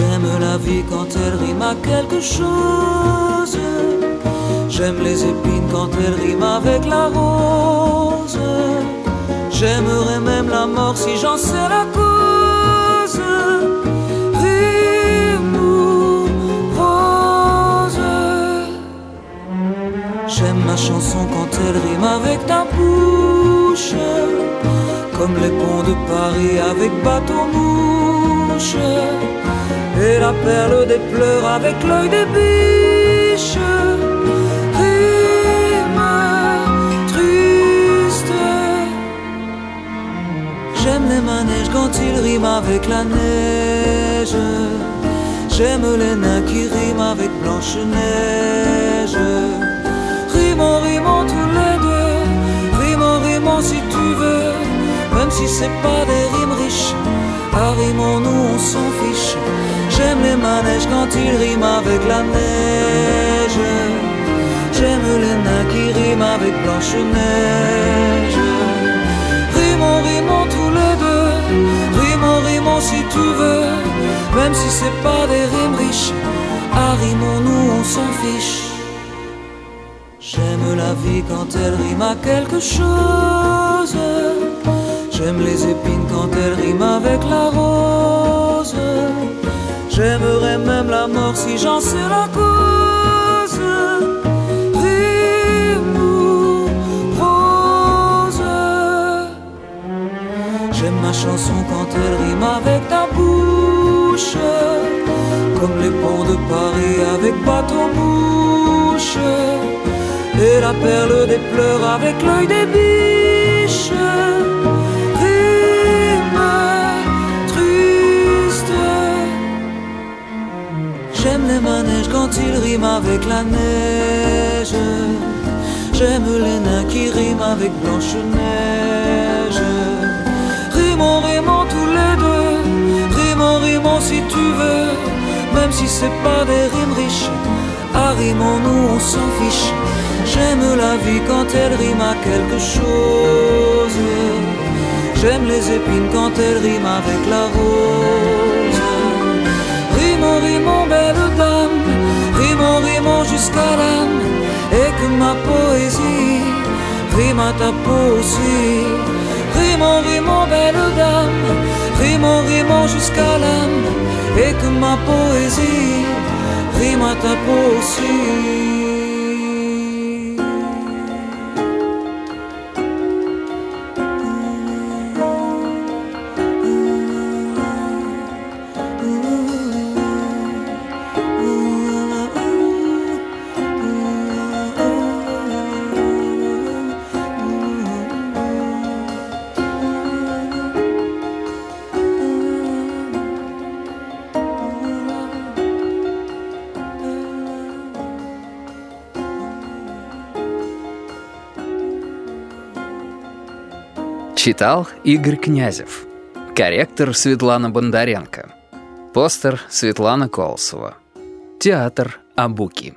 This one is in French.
la vie quand elle rime à quelque chose. J'aime les épines quand elles riment avec la rose. J'aimerais même la mort si j'en sais la cause. Rime ou rose. J'aime ma chanson quand elle rime avec ta bouche. Comme les ponts de Paris avec bateau mouche. Et la perle des pleurs avec l'œil des biches. J'aime les manèges quand ils riment avec la neige. J'aime les nains qui riment avec Blanche-Neige. Rimons, rimons tous les deux. Rimons, rimons si tu veux. Même si c'est pas des rimes riches. Arrimons-nous, on s'en fiche. J'aime les manèges quand ils riment avec la neige. J'aime les nains qui riment avec Blanche-Neige. Rimons, rimons tous les deux. Rimons, rimons si tu veux. Même si c'est pas des rimes riches. Arrimons-nous, on s'en fiche. J'aime la vie quand elle rime à quelque chose. J'aime les épines quand elle rime avec la rose. J'aimerais même la mort si j'en sais la cause. Rime ou rose. J'aime ma chanson quand elle rime avec ta bouche. Comme les ponts de Paris avec bateau mouche. Et la perle des pleurs avec l'œil des biches. Avec la neige. J'aime les nains qui riment avec Blanche-Neige. Rimons, rimons tous les deux. Rimons, rimons si tu veux. Même si c'est pas des rimes riches. Arrimons-nous, on s'en fiche. J'aime la vie quand elle rime à quelque chose. J'aime les épines quand elle rime avec la rose. Jusqu'à l'âme. Et que ma poésie rime à ta peau aussi. Rimons, rimons, belle dame. Rimons, rimons jusqu'à l'âme. Et que ma poésie rime à ta peau aussi. Читал Игорь Князев. Корректор Светлана Бондаренко. Постер Светлана Колосова. Театр Абуки.